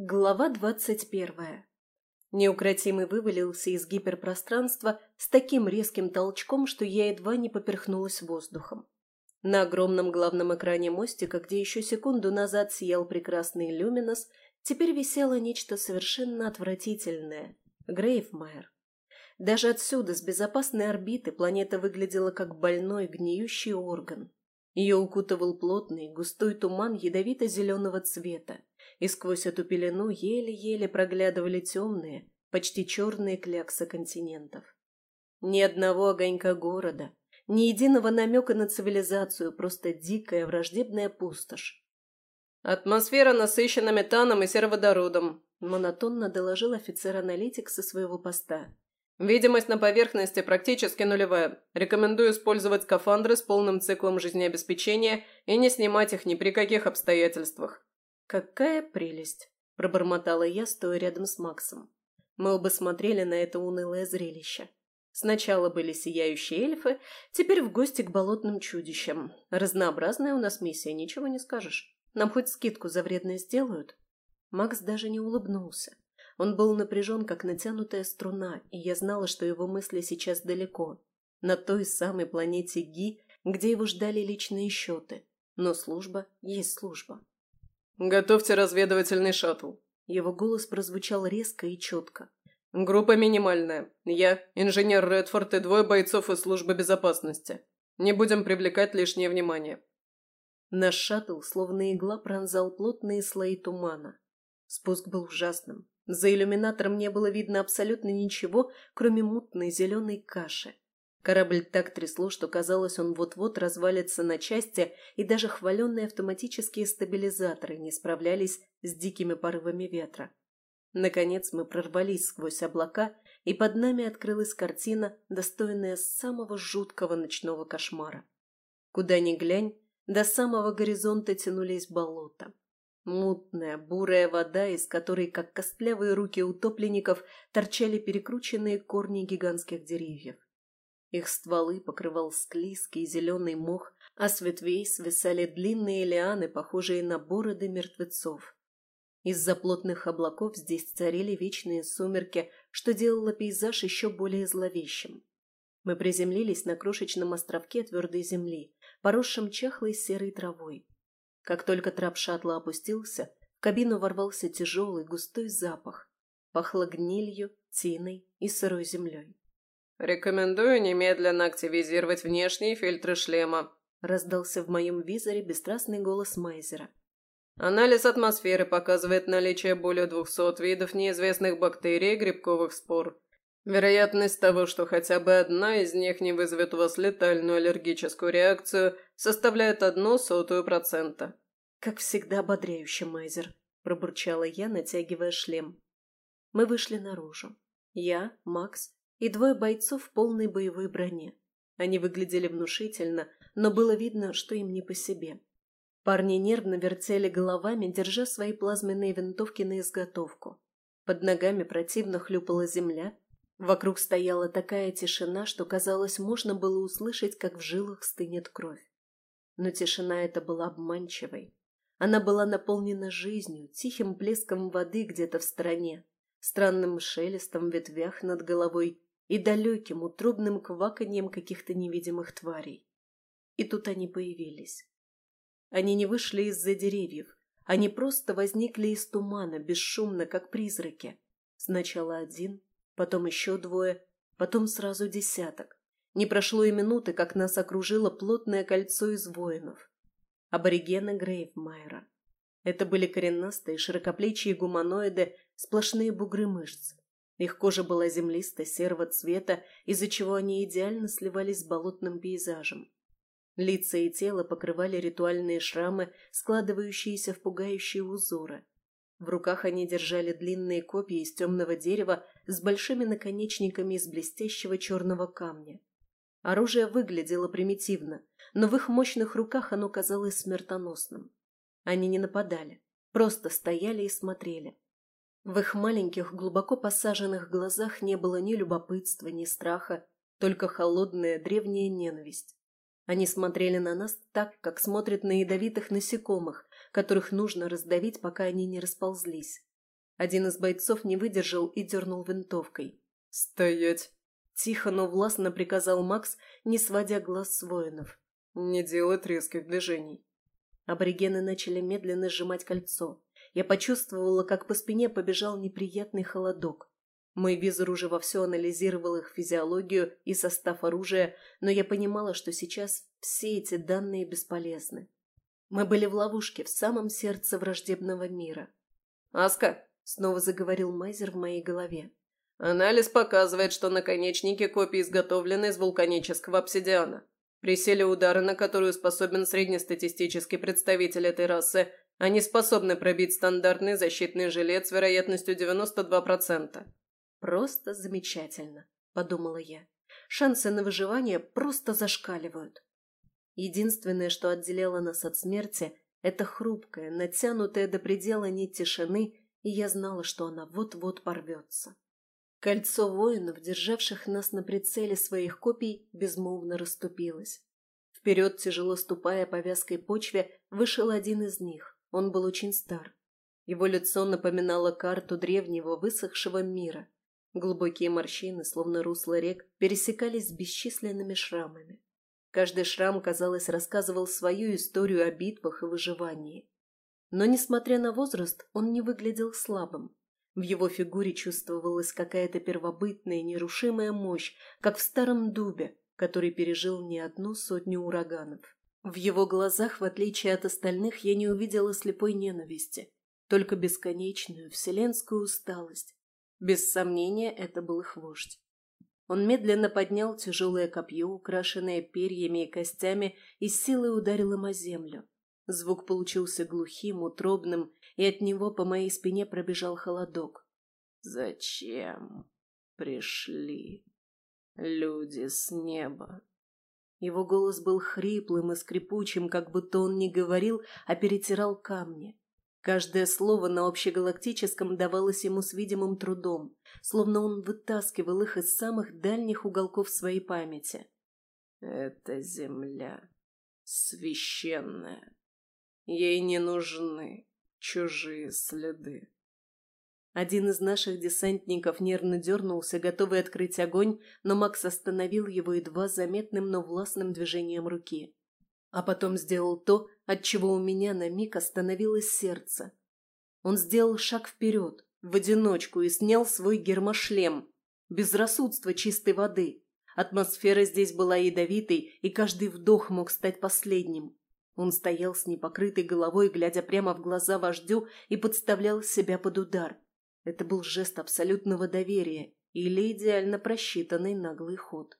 Глава двадцать первая. Неукротимый вывалился из гиперпространства с таким резким толчком, что я едва не поперхнулась воздухом. На огромном главном экране мостика, где еще секунду назад сиял прекрасный люминос, теперь висело нечто совершенно отвратительное – Грейвмайер. Даже отсюда, с безопасной орбиты, планета выглядела как больной, гниющий орган. Ее укутывал плотный, густой туман ядовито-зеленого цвета, и сквозь эту пелену еле-еле проглядывали темные, почти черные кляксы континентов. Ни одного огонька города, ни единого намека на цивилизацию, просто дикая враждебная пустошь. «Атмосфера насыщена метаном и сероводородом», — монотонно доложил офицер-аналитик со своего поста. «Видимость на поверхности практически нулевая. Рекомендую использовать скафандры с полным циклом жизнеобеспечения и не снимать их ни при каких обстоятельствах. «Какая прелесть!» – пробормотала я, стоя рядом с Максом. Мы оба смотрели на это унылое зрелище. Сначала были сияющие эльфы, теперь в гости к болотным чудищам. Разнообразная у нас миссия, ничего не скажешь. Нам хоть скидку за вредное сделают? Макс даже не улыбнулся. Он был напряжен, как натянутая струна, и я знала, что его мысли сейчас далеко. На той самой планете Ги, где его ждали личные счеты. Но служба есть служба. «Готовьте разведывательный шаттл». Его голос прозвучал резко и четко. «Группа минимальная. Я, инженер Редфорд и двое бойцов из службы безопасности. Не будем привлекать лишнее внимание». Наш шаттл, словно игла, пронзал плотные слои тумана. Спуск был ужасным. За иллюминатором не было видно абсолютно ничего, кроме мутной зеленой каши. Корабль так трясло, что казалось, он вот-вот развалится на части, и даже хваленные автоматические стабилизаторы не справлялись с дикими порывами ветра. Наконец мы прорвались сквозь облака, и под нами открылась картина, достойная самого жуткого ночного кошмара. Куда ни глянь, до самого горизонта тянулись болота. Мутная, бурая вода, из которой, как костлявые руки утопленников, торчали перекрученные корни гигантских деревьев. Их стволы покрывал склизкий зеленый мох, а с ветвей свисали длинные лианы, похожие на бороды мертвецов. Из-за плотных облаков здесь царили вечные сумерки, что делало пейзаж еще более зловещим. Мы приземлились на крошечном островке твердой земли, поросшем чахлой серой травой. Как только трап шаттла опустился, в кабину ворвался тяжелый густой запах. Пахло гнилью, тиной и сырой землей. «Рекомендую немедленно активизировать внешние фильтры шлема», – раздался в моем визоре бесстрастный голос Майзера. «Анализ атмосферы показывает наличие более двухсот видов неизвестных бактерий и грибковых спор. Вероятность того, что хотя бы одна из них не вызовет у вас летальную аллергическую реакцию, составляет одну сотую процента». «Как всегда ободряюще, Майзер», – пробурчала я, натягивая шлем. Мы вышли наружу. Я, Макс и двое бойцов в полной боевой броне. Они выглядели внушительно, но было видно, что им не по себе. Парни нервно вертели головами, держа свои плазменные винтовки на изготовку. Под ногами противно хлюпала земля. Вокруг стояла такая тишина, что, казалось, можно было услышать, как в жилах стынет кровь. Но тишина эта была обманчивой. Она была наполнена жизнью, тихим плеском воды где-то в стороне, странным шелестом в ветвях над головой и далеким утробным кваканьем каких-то невидимых тварей. И тут они появились. Они не вышли из-за деревьев, они просто возникли из тумана, бесшумно, как призраки. Сначала один, потом еще двое, потом сразу десяток. Не прошло и минуты, как нас окружило плотное кольцо из воинов. Аборигены Грейвмайера. Это были коренастые, широкоплечие гуманоиды, сплошные бугры мышц. Их кожа была землисто-серого цвета, из-за чего они идеально сливались с болотным пейзажем. Лица и тело покрывали ритуальные шрамы, складывающиеся в пугающие узоры. В руках они держали длинные копья из темного дерева с большими наконечниками из блестящего черного камня. Оружие выглядело примитивно, но в их мощных руках оно казалось смертоносным. Они не нападали, просто стояли и смотрели. В их маленьких, глубоко посаженных глазах не было ни любопытства, ни страха, только холодная древняя ненависть. Они смотрели на нас так, как смотрят на ядовитых насекомых, которых нужно раздавить, пока они не расползлись. Один из бойцов не выдержал и дернул винтовкой. «Стоять!» Тихо, но властно приказал Макс, не сводя глаз с воинов. «Не делать резких движений». Аборигены начали медленно сжимать кольцо. Я почувствовала, как по спине побежал неприятный холодок. Мой визор уже вовсю анализировал их физиологию и состав оружия, но я понимала, что сейчас все эти данные бесполезны. Мы были в ловушке, в самом сердце враждебного мира. «Аска!» — снова заговорил Майзер в моей голове. «Анализ показывает, что наконечники копий изготовлены из вулканического обсидиана. При силе удара, на которую способен среднестатистический представитель этой расы, они способны пробить стандартный защитный жилет с вероятностью 92%. «Просто замечательно», – подумала я. «Шансы на выживание просто зашкаливают». Единственное, что отделяло нас от смерти, это хрупкая, натянутая до предела нить тишины, и я знала, что она вот-вот порвется. Кольцо воинов, державших нас на прицеле своих копий, безмолвно расступилось. Вперед, тяжело ступая по вязкой почве, вышел один из них. Он был очень стар. Его лицо напоминало карту древнего высохшего мира. Глубокие морщины, словно русло рек, пересекались с бесчисленными шрамами. Каждый шрам, казалось, рассказывал свою историю о битвах и выживании. Но, несмотря на возраст, он не выглядел слабым. В его фигуре чувствовалась какая-то первобытная, нерушимая мощь, как в старом дубе, который пережил не одну сотню ураганов. В его глазах, в отличие от остальных, я не увидела слепой ненависти, только бесконечную вселенскую усталость. Без сомнения, это был их вождь. Он медленно поднял тяжелое копье, украшенное перьями и костями, и силой ударил им о землю. Звук получился глухим, утробным, и от него по моей спине пробежал холодок. «Зачем пришли люди с неба?» Его голос был хриплым и скрипучим, как будто он не говорил, а перетирал камни. Каждое слово на общегалактическом давалось ему с видимым трудом, словно он вытаскивал их из самых дальних уголков своей памяти. «Это земля священная. Ей не нужны чужие следы». Один из наших десантников нервно дернулся, готовый открыть огонь, но Макс остановил его едва заметным, но властным движением руки. А потом сделал то, от чего у меня на миг остановилось сердце. Он сделал шаг вперед, в одиночку, и снял свой гермошлем. Безрассудство чистой воды. Атмосфера здесь была ядовитой, и каждый вдох мог стать последним. Он стоял с непокрытой головой, глядя прямо в глаза вождю, и подставлял себя под удар. Это был жест абсолютного доверия или идеально просчитанный наглый ход.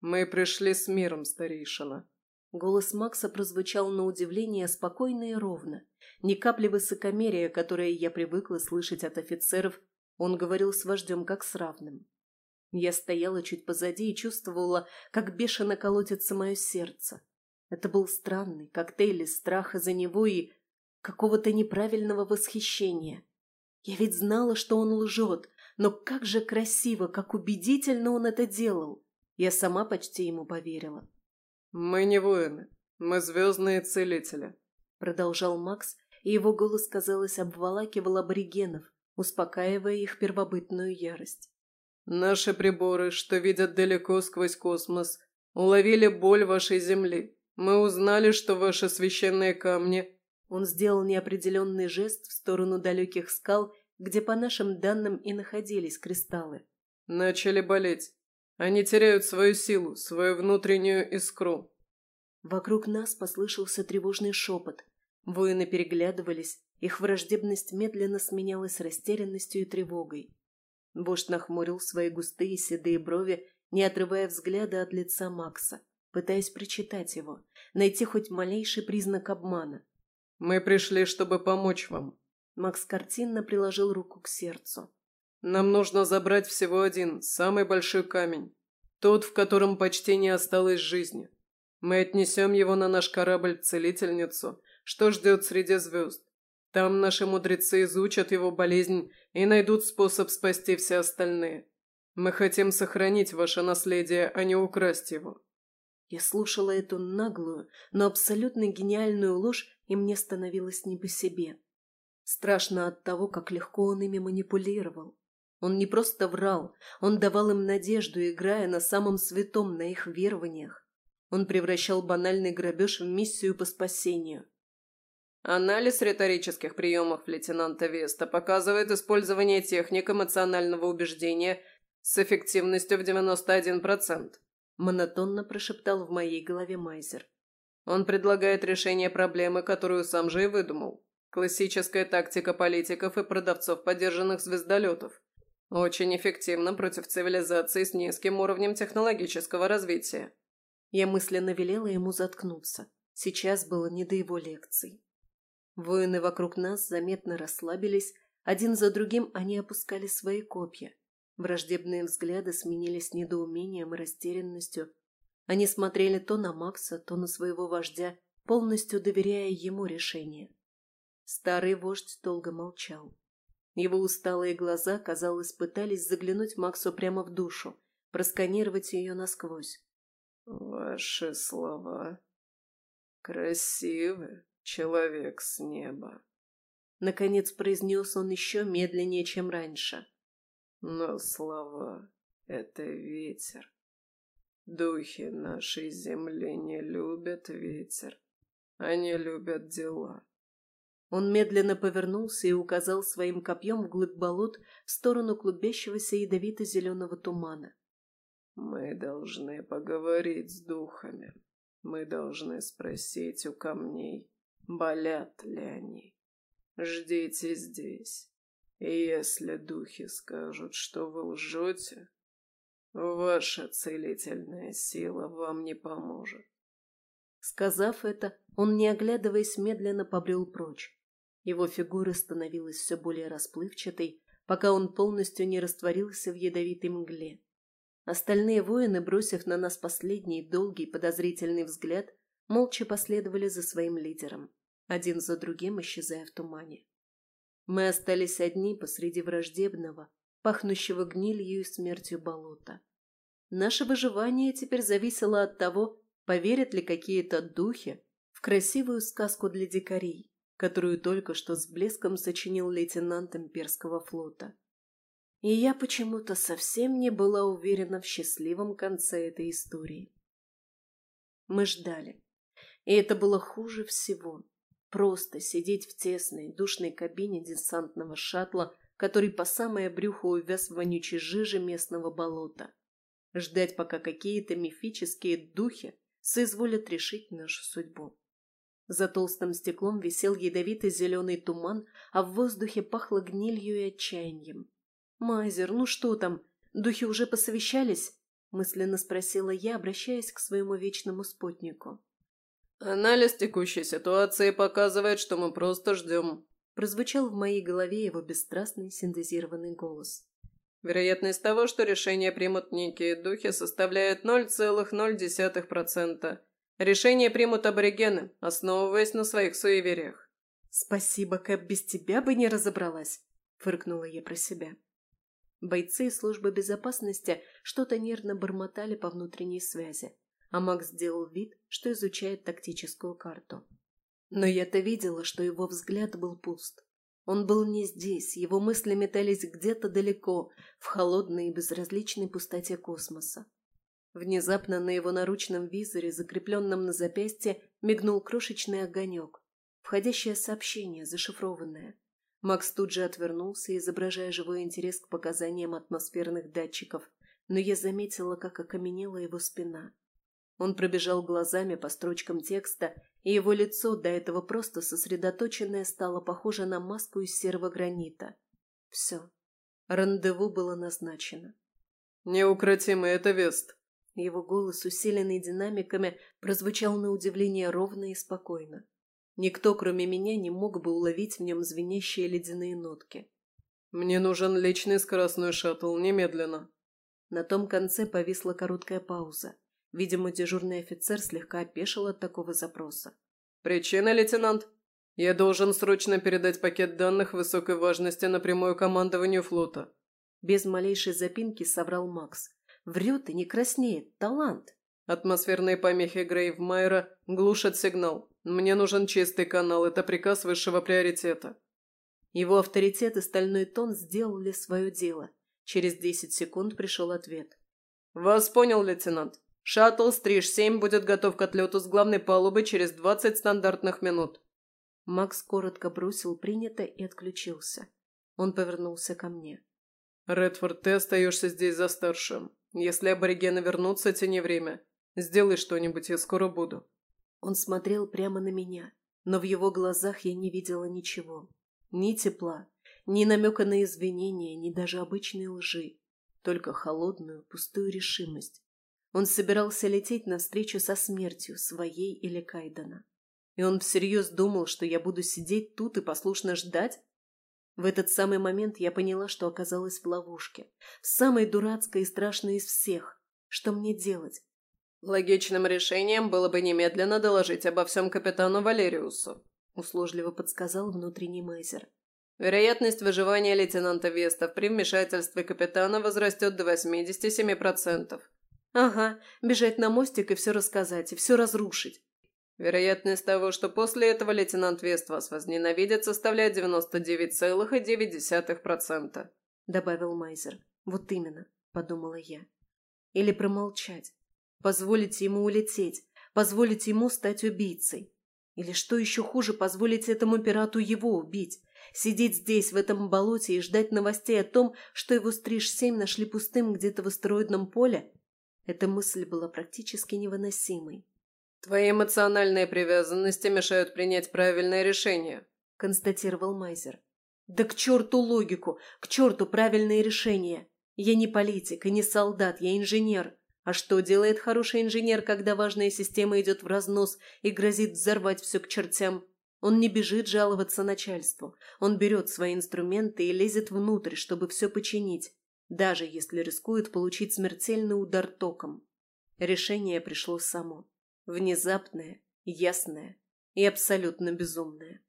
«Мы пришли с миром, старейшина», Голос Макса прозвучал на удивление спокойно и ровно. Ни капли высокомерия, которое я привыкла слышать от офицеров, он говорил с вождем как с равным. Я стояла чуть позади и чувствовала, как бешено колотится мое сердце. Это был странный коктейль из страха за него и какого-то неправильного восхищения. Я ведь знала, что он лжет, но как же красиво, как убедительно он это делал. Я сама почти ему поверила. «Мы не воины. Мы звездные целители», — продолжал Макс, и его голос, казалось, обволакивал аборигенов, успокаивая их первобытную ярость. «Наши приборы, что видят далеко сквозь космос, уловили боль вашей земли. Мы узнали, что ваши священные камни...» Он сделал неопределенный жест в сторону далеких скал, где, по нашим данным, и находились кристаллы. «Начали болеть. Они теряют свою силу, свою внутреннюю искру. Вокруг нас послышался тревожный шепот. Воины переглядывались, их враждебность медленно сменялась растерянностью и тревогой. Вождь нахмурил свои густые седые брови, не отрывая взгляда от лица Макса, пытаясь прочитать его, найти хоть малейший признак обмана. «Мы пришли, чтобы помочь вам». Макс картинно приложил руку к сердцу. Нам нужно забрать всего один, самый большой камень. Тот, в котором почти не осталось жизни. Мы отнесем его на наш корабль-целительницу, что ждет среди звезд. Там наши мудрецы изучат его болезнь и найдут способ спасти все остальные. Мы хотим сохранить ваше наследие, а не украсть его». Я слушала эту наглую, но абсолютно гениальную ложь, и мне становилось не по себе. Страшно от того, как легко он ими манипулировал. Он не просто врал, он давал им надежду, играя на самом святом, на их верованиях. Он превращал банальный грабеж в миссию по спасению. Анализ риторических приемов лейтенанта Веста показывает использование техник эмоционального убеждения с эффективностью в 91%. Монотонно прошептал в моей голове Майзер. Он предлагает решение проблемы, которую сам же и выдумал. Классическая тактика политиков и продавцов поддержанных звездолетов. Очень эффективно против цивилизации с низким уровнем технологического развития. Я мысленно велела ему заткнуться. Сейчас было не до его лекций. Воины вокруг нас заметно расслабились, один за другим они опускали свои копья. Враждебные взгляды сменились недоумением и растерянностью. Они смотрели то на Макса, то на своего вождя, полностью доверяя ему решение. Старый вождь долго молчал. Его усталые глаза, казалось, пытались заглянуть Максу прямо в душу, просканировать ее насквозь. «Ваши слова красивы, человек с неба», — наконец произнес он еще медленнее, чем раньше. «Но слова — это ветер. Духи нашей земли не любят ветер, они любят дела». Он медленно повернулся и указал своим копьем вглубь болот в сторону клубящегося ядовито-зеленого тумана. «Мы должны поговорить с духами. Мы должны спросить у камней, болят ли они. Ждите здесь. И если духи скажут, что вы лжете, ваша целительная сила вам не поможет. Сказав это, он, не оглядываясь, медленно побрел прочь. Его фигура становилась все более расплывчатой, пока он полностью не растворился в ядовитой мгле. Остальные воины, бросив на нас последний долгий подозрительный взгляд, молча последовали за своим лидером, один за другим исчезая в тумане. Мы остались одни посреди враждебного, пахнущего гнилью и смертью болота. Наше выживание теперь зависело от того, поверят ли какие-то духи в красивую сказку для дикарей, которую только что с блеском сочинил лейтенант имперского флота. И я почему-то совсем не была уверена в счастливом конце этой истории. Мы ждали. И это было хуже всего. Просто сидеть в тесной, душной кабине десантного шаттла, который по самое брюхо увяз в вонючей жиже местного болота. Ждать, пока какие-то мифические духи соизволят решить нашу судьбу. За толстым стеклом висел ядовитый зеленый туман, а в воздухе пахло гнилью и отчаянием. «Майзер, ну что там? Духи уже посовещались?» – мысленно спросила я, обращаясь к своему вечному спутнику. «Анализ текущей ситуации показывает, что мы просто ждем», – прозвучал в моей голове его бесстрастный синтезированный голос. «Вероятность того, что решение примут некие духи, составляет 0,0%. Решение примут аборигены, основываясь на своих суевериях». «Спасибо, Кэп, без тебя бы не разобралась», – фыркнула я про себя. Бойцы службы безопасности что-то нервно бормотали по внутренней связи а Макс сделал вид, что изучает тактическую карту. Но я-то видела, что его взгляд был пуст. Он был не здесь, его мысли метались где-то далеко, в холодной и безразличной пустоте космоса. Внезапно на его наручном визоре, закрепленном на запястье, мигнул крошечный огонек. Входящее сообщение, зашифрованное. Макс тут же отвернулся, изображая живой интерес к показаниям атмосферных датчиков, но я заметила, как окаменела его спина. Он пробежал глазами по строчкам текста, и его лицо, до этого просто сосредоточенное, стало похоже на маску из серого гранита. Все. Рандеву было назначено. «Неукротимый это Вест!» Его голос, усиленный динамиками, прозвучал на удивление ровно и спокойно. Никто, кроме меня, не мог бы уловить в нем звенящие ледяные нотки. «Мне нужен личный скоростной шаттл, немедленно!» На том конце повисла короткая пауза. Видимо, дежурный офицер слегка опешил от такого запроса. «Причина, лейтенант? Я должен срочно передать пакет данных высокой важности напрямую командованию флота». Без малейшей запинки соврал Макс. Врет и не краснеет. Талант. Атмосферные помехи Грейвмайера глушат сигнал. Мне нужен чистый канал. Это приказ высшего приоритета. Его авторитет и стальной тон сделали свое дело. Через десять секунд пришел ответ. «Вас понял, лейтенант. Шаттл Стриж-7 будет готов к отлету с главной палубы через двадцать стандартных минут». Макс коротко бросил принято и отключился. Он повернулся ко мне. «Редфорд, ты остаешься здесь за старшим. Если аборигены вернутся, тяни время. Сделай что-нибудь, я скоро буду». Он смотрел прямо на меня, но в его глазах я не видела ничего. Ни тепла, ни намека на извинения, ни даже обычной лжи. Только холодную, пустую решимость. Он собирался лететь навстречу со смертью, своей или Кайдена. И он всерьез думал, что я буду сидеть тут и послушно ждать? В этот самый момент я поняла, что оказалась в ловушке. В самой дурацкой и страшной из всех. Что мне делать? Логичным решением было бы немедленно доложить обо всем капитану Валериусу, услужливо подсказал внутренний Мейзер. Вероятность выживания лейтенанта Веста при вмешательстве капитана возрастет до 87%. Ага, бежать на мостик и все рассказать, и все разрушить. Вероятность того, что после этого лейтенант Вест вас возненавидит, составляет 99,9%. Добавил Майзер. Вот именно, подумала я. Или промолчать. Позволить ему улететь. Позволить ему стать убийцей. Или что еще хуже, позволить этому пирату его убить. Сидеть здесь, в этом болоте, и ждать новостей о том, что его Стриж-7 нашли пустым где-то в астероидном поле? Эта мысль была практически невыносимой. «Твои эмоциональные привязанности мешают принять правильное решение», – констатировал Майзер. «Да к черту логику, к черту правильные решения! Я не политик и не солдат, я инженер. А что делает хороший инженер, когда важная система идет в разнос и грозит взорвать все к чертям? Он не бежит жаловаться начальству. Он берет свои инструменты и лезет внутрь, чтобы все починить, даже если рискует получить смертельный удар током. Решение пришло само. Внезапное, ясное и абсолютно безумное.